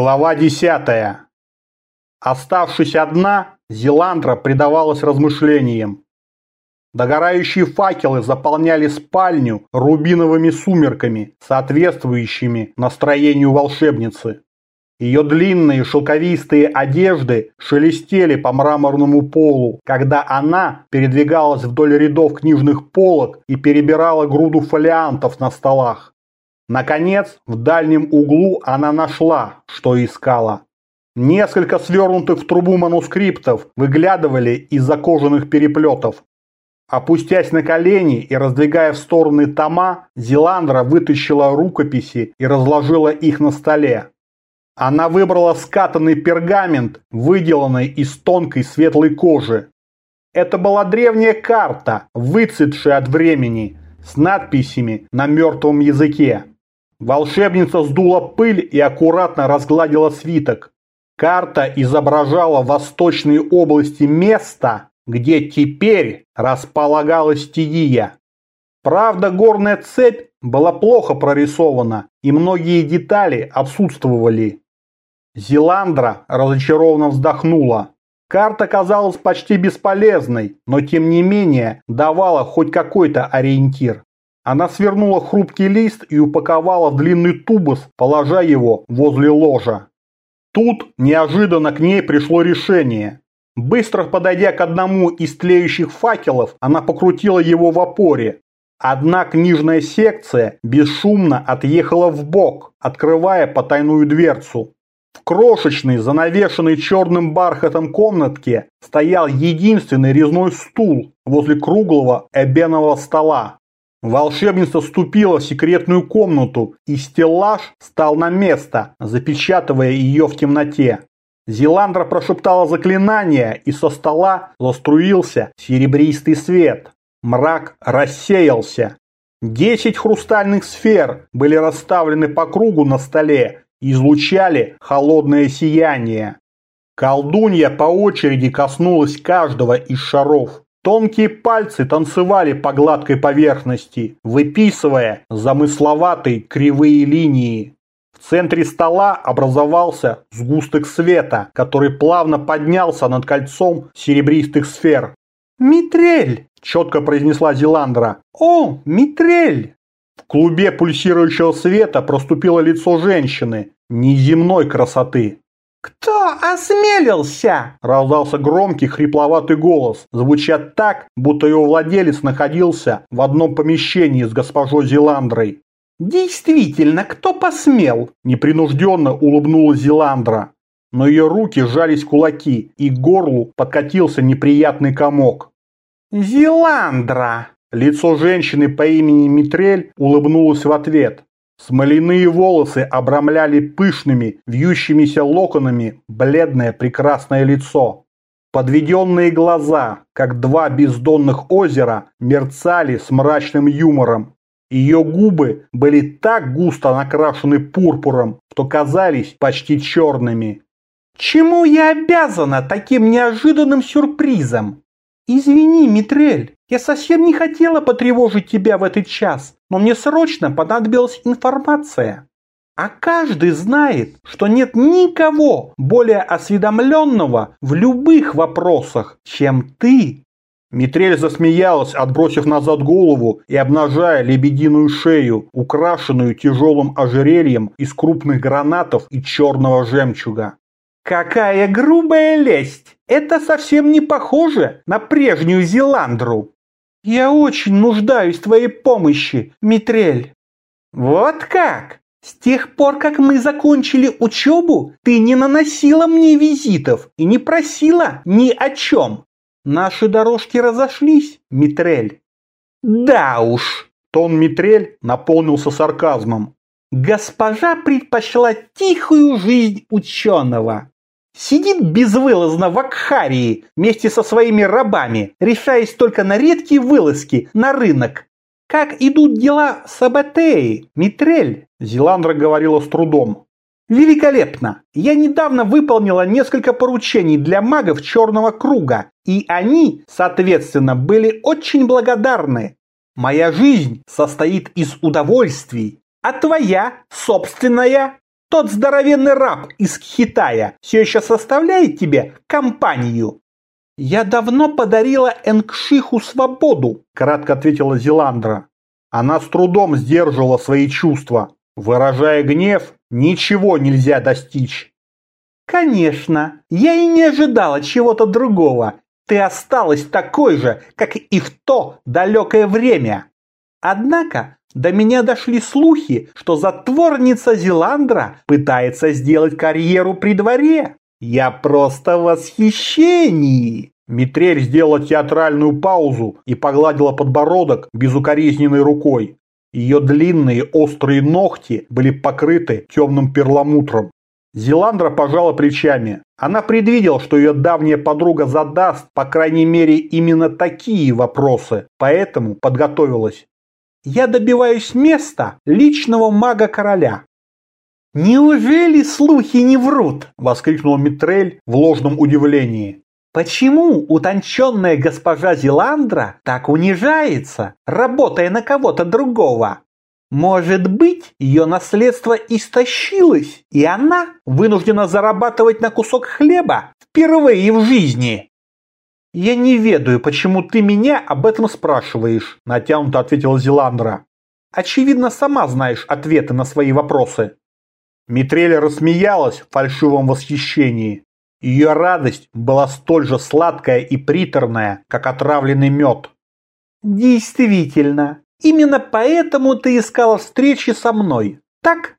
Глава десятая. Оставшись одна, Зеландра предавалась размышлениям. Догорающие факелы заполняли спальню рубиновыми сумерками, соответствующими настроению волшебницы. Ее длинные шелковистые одежды шелестели по мраморному полу, когда она передвигалась вдоль рядов книжных полок и перебирала груду фолиантов на столах. Наконец, в дальнем углу она нашла, что искала. Несколько свернутых в трубу манускриптов выглядывали из-за кожаных переплетов. Опустясь на колени и раздвигая в стороны тома, Зеландра вытащила рукописи и разложила их на столе. Она выбрала скатанный пергамент, выделанный из тонкой светлой кожи. Это была древняя карта, выцветшая от времени, с надписями на мертвом языке. Волшебница сдула пыль и аккуратно разгладила свиток. Карта изображала восточные области места, где теперь располагалась Тидия. Правда, горная цепь была плохо прорисована, и многие детали отсутствовали. Зеландра разочарованно вздохнула. Карта казалась почти бесполезной, но тем не менее давала хоть какой-то ориентир. Она свернула хрупкий лист и упаковала в длинный тубус, положа его возле ложа. Тут неожиданно к ней пришло решение. Быстро подойдя к одному из тлеющих факелов, она покрутила его в опоре. Одна книжная секция бесшумно отъехала в бок, открывая потайную дверцу. В крошечной, занавешенной черным бархатом комнатке стоял единственный резной стул возле круглого эбенового стола. Волшебница ступила в секретную комнату, и стеллаж стал на место, запечатывая ее в темноте. Зеландра прошептала заклинание, и со стола заструился серебристый свет. Мрак рассеялся. Десять хрустальных сфер были расставлены по кругу на столе и излучали холодное сияние. Колдунья по очереди коснулась каждого из шаров. Тонкие пальцы танцевали по гладкой поверхности, выписывая замысловатые кривые линии. В центре стола образовался сгусток света, который плавно поднялся над кольцом серебристых сфер. «Митрель!» – четко произнесла Зеландра. «О, Митрель!» В клубе пульсирующего света проступило лицо женщины неземной красоты. «Кто осмелился?» – раздался громкий хрипловатый голос, звуча так, будто его владелец находился в одном помещении с госпожой Зеландрой. «Действительно, кто посмел?» – непринужденно улыбнулась Зеландра. Но ее руки сжались в кулаки, и к горлу подкатился неприятный комок. «Зеландра!» Лицо женщины по имени Митрель улыбнулось в ответ. Смоляные волосы обрамляли пышными, вьющимися локонами бледное прекрасное лицо. Подведенные глаза, как два бездонных озера, мерцали с мрачным юмором. Ее губы были так густо накрашены пурпуром, что казались почти черными. «Чему я обязана таким неожиданным сюрпризом?» «Извини, Митрель, я совсем не хотела потревожить тебя в этот час, но мне срочно понадобилась информация. А каждый знает, что нет никого более осведомленного в любых вопросах, чем ты. Митрель засмеялась, отбросив назад голову и обнажая лебединую шею, украшенную тяжелым ожерельем из крупных гранатов и черного жемчуга. «Какая грубая лесть! Это совсем не похоже на прежнюю Зеландру!» «Я очень нуждаюсь в твоей помощи, Митрель». «Вот как? С тех пор, как мы закончили учебу, ты не наносила мне визитов и не просила ни о чем. Наши дорожки разошлись, Митрель». «Да уж». Тон Митрель наполнился сарказмом. «Госпожа предпочла тихую жизнь ученого. Сидит безвылазно в Акхарии вместе со своими рабами, решаясь только на редкие вылазки на рынок. Как идут дела с Абатеей, Митрель? Зеландра говорила с трудом. Великолепно! Я недавно выполнила несколько поручений для магов Черного Круга, и они, соответственно, были очень благодарны. Моя жизнь состоит из удовольствий, а твоя, собственная, Тот здоровенный раб из Китая все еще составляет тебе компанию?» «Я давно подарила Энгшиху свободу», – кратко ответила Зеландра. Она с трудом сдерживала свои чувства. Выражая гнев, ничего нельзя достичь. «Конечно, я и не ожидала чего-то другого. Ты осталась такой же, как и в то далекое время. Однако до меня дошли слухи, что затворница Зеландра пытается сделать карьеру при дворе. Я просто в восхищении!» Митрель сделала театральную паузу и погладила подбородок безукоризненной рукой. Ее длинные острые ногти были покрыты темным перламутром. Зеландра пожала плечами. Она предвидела, что ее давняя подруга задаст, по крайней мере, именно такие вопросы, поэтому подготовилась. «Я добиваюсь места личного мага короля. «Неужели слухи не врут?» – воскликнул Митрель в ложном удивлении. «Почему утонченная госпожа Зеландра так унижается, работая на кого-то другого? Может быть, ее наследство истощилось, и она вынуждена зарабатывать на кусок хлеба впервые в жизни?» «Я не ведаю, почему ты меня об этом спрашиваешь», – натянуто ответила Зеландра. «Очевидно, сама знаешь ответы на свои вопросы». Митреля рассмеялась в фальшивом восхищении. Ее радость была столь же сладкая и приторная, как отравленный мед. «Действительно, именно поэтому ты искала встречи со мной, так?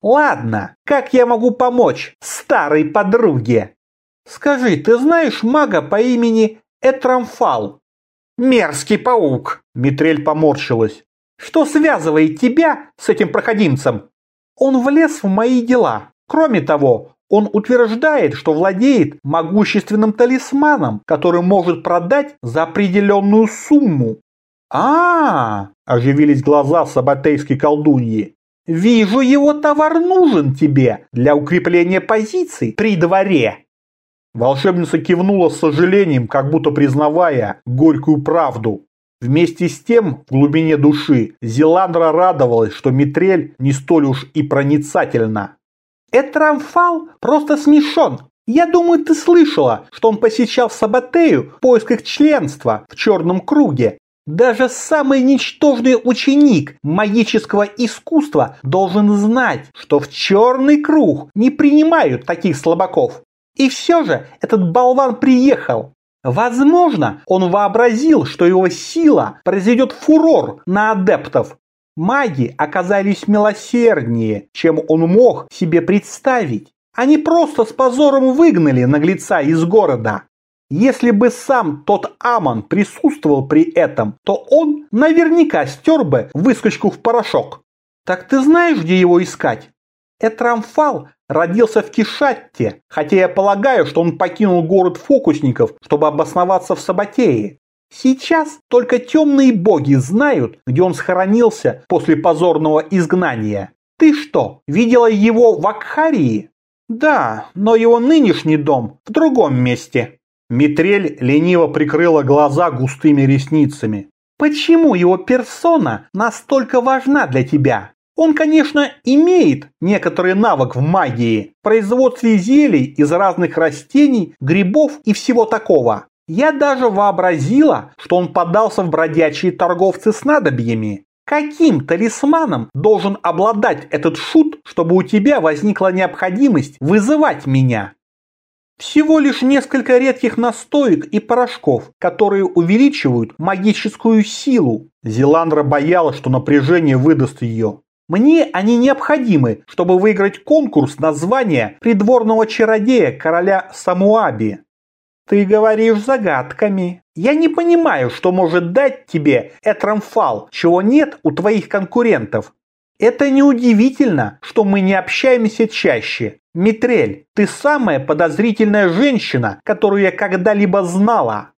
Ладно, как я могу помочь старой подруге? Скажи, ты знаешь мага по имени Этрамфал?» «Мерзкий паук!» – Митрель поморщилась. «Что связывает тебя с этим проходимцем?» Он влез в мои дела. Кроме того, он утверждает, что владеет могущественным талисманом, который может продать за определенную сумму. а, -а, -а оживились глаза сабатейской колдуньи. «Вижу, его товар нужен тебе для укрепления позиций при дворе». Волшебница кивнула с сожалением, как будто признавая горькую правду. Вместе с тем, в глубине души, Зеландра радовалась, что Митрель не столь уж и проницательна. «Этрамфал просто смешон. Я думаю, ты слышала, что он посещал Сабатею в поисках членства в черном круге. Даже самый ничтожный ученик магического искусства должен знать, что в черный круг не принимают таких слабаков. И все же этот болван приехал, Возможно, он вообразил, что его сила произведет фурор на адептов. Маги оказались милосерднее, чем он мог себе представить. Они просто с позором выгнали наглеца из города. Если бы сам тот Амон присутствовал при этом, то он наверняка стер бы выскочку в порошок. Так ты знаешь, где его искать? Этрамфал родился в Кишатте, хотя я полагаю, что он покинул город фокусников, чтобы обосноваться в Сабатее. Сейчас только темные боги знают, где он схоронился после позорного изгнания. Ты что, видела его в Акхарии? Да, но его нынешний дом в другом месте. Митрель лениво прикрыла глаза густыми ресницами. Почему его персона настолько важна для тебя? Он, конечно, имеет некоторый навык в магии, производстве зелий из разных растений, грибов и всего такого. Я даже вообразила, что он подался в бродячие торговцы с надобьями. Каким талисманом должен обладать этот шут, чтобы у тебя возникла необходимость вызывать меня? Всего лишь несколько редких настоек и порошков, которые увеличивают магическую силу. Зеландра боялась, что напряжение выдаст ее. Мне они необходимы, чтобы выиграть конкурс на звание придворного чародея короля Самуаби. Ты говоришь загадками. Я не понимаю, что может дать тебе Этрамфал, чего нет у твоих конкурентов. Это неудивительно, что мы не общаемся чаще. Митрель, ты самая подозрительная женщина, которую я когда-либо знала.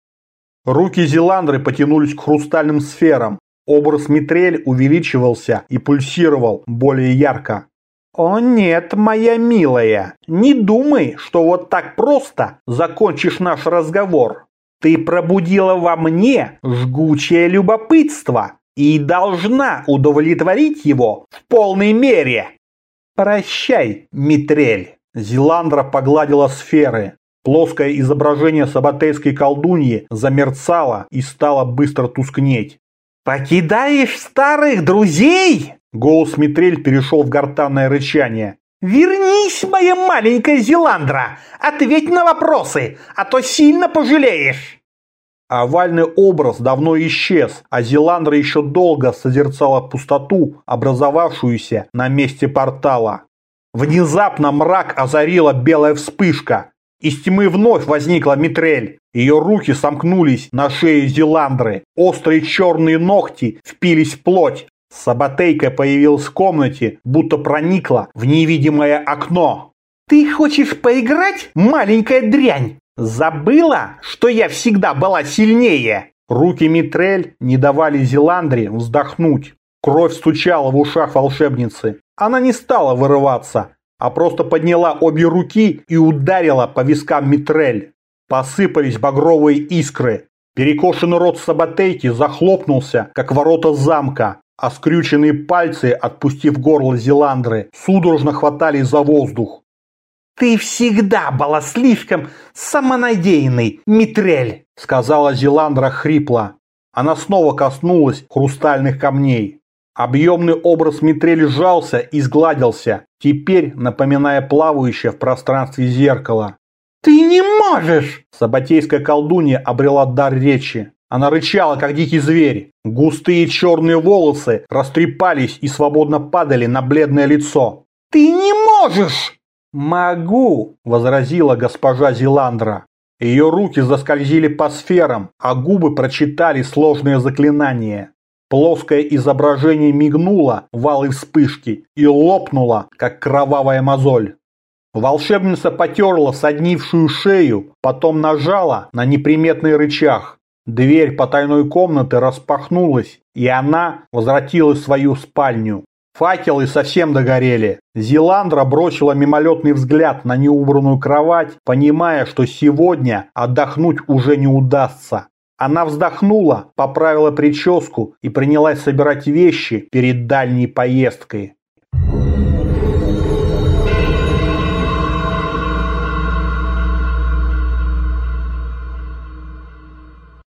Руки Зеландры потянулись к хрустальным сферам, Образ Митрель увеличивался и пульсировал более ярко. «О нет, моя милая, не думай, что вот так просто закончишь наш разговор. Ты пробудила во мне жгучее любопытство и должна удовлетворить его в полной мере». «Прощай, Митрель!» Зеландра погладила сферы. Плоское изображение сабатейской колдуньи замерцало и стало быстро тускнеть. «Покидаешь старых друзей?» Голос Митрель перешел в гортанное рычание. «Вернись, моя маленькая Зеландра! Ответь на вопросы, а то сильно пожалеешь!» Овальный образ давно исчез, а Зеландра еще долго созерцала пустоту, образовавшуюся на месте портала. Внезапно мрак озарила белая вспышка. Из тьмы вновь возникла Митрель. Ее руки сомкнулись на шее Зеландры. Острые черные ногти впились в плоть. Саботейка появилась в комнате, будто проникла в невидимое окно. «Ты хочешь поиграть, маленькая дрянь? Забыла, что я всегда была сильнее?» Руки Митрель не давали Зеландре вздохнуть. Кровь стучала в ушах волшебницы. Она не стала вырываться, а просто подняла обе руки и ударила по вискам Митрель. Посыпались багровые искры. Перекошенный рот Саботейки захлопнулся, как ворота замка, а скрюченные пальцы, отпустив горло Зеландры, судорожно хватались за воздух. «Ты всегда была слишком самонадеянной, Митрель!» — сказала Зеландра хрипло. Она снова коснулась хрустальных камней. Объемный образ Митрель сжался и сгладился, теперь напоминая плавающее в пространстве зеркало. «Ты не можешь!» Саботейская колдунья обрела дар речи. Она рычала, как дикий зверь. Густые черные волосы растрепались и свободно падали на бледное лицо. «Ты не можешь!» «Могу!» – возразила госпожа Зеландра. Ее руки заскользили по сферам, а губы прочитали сложное заклинание. Плоское изображение мигнуло в алой вспышке и лопнуло, как кровавая мозоль. Волшебница потерла соднившую шею, потом нажала на неприметный рычаг. Дверь потайной комнаты распахнулась, и она возвратилась в свою спальню. Факелы совсем догорели. Зеландра бросила мимолетный взгляд на неубранную кровать, понимая, что сегодня отдохнуть уже не удастся. Она вздохнула, поправила прическу и принялась собирать вещи перед дальней поездкой.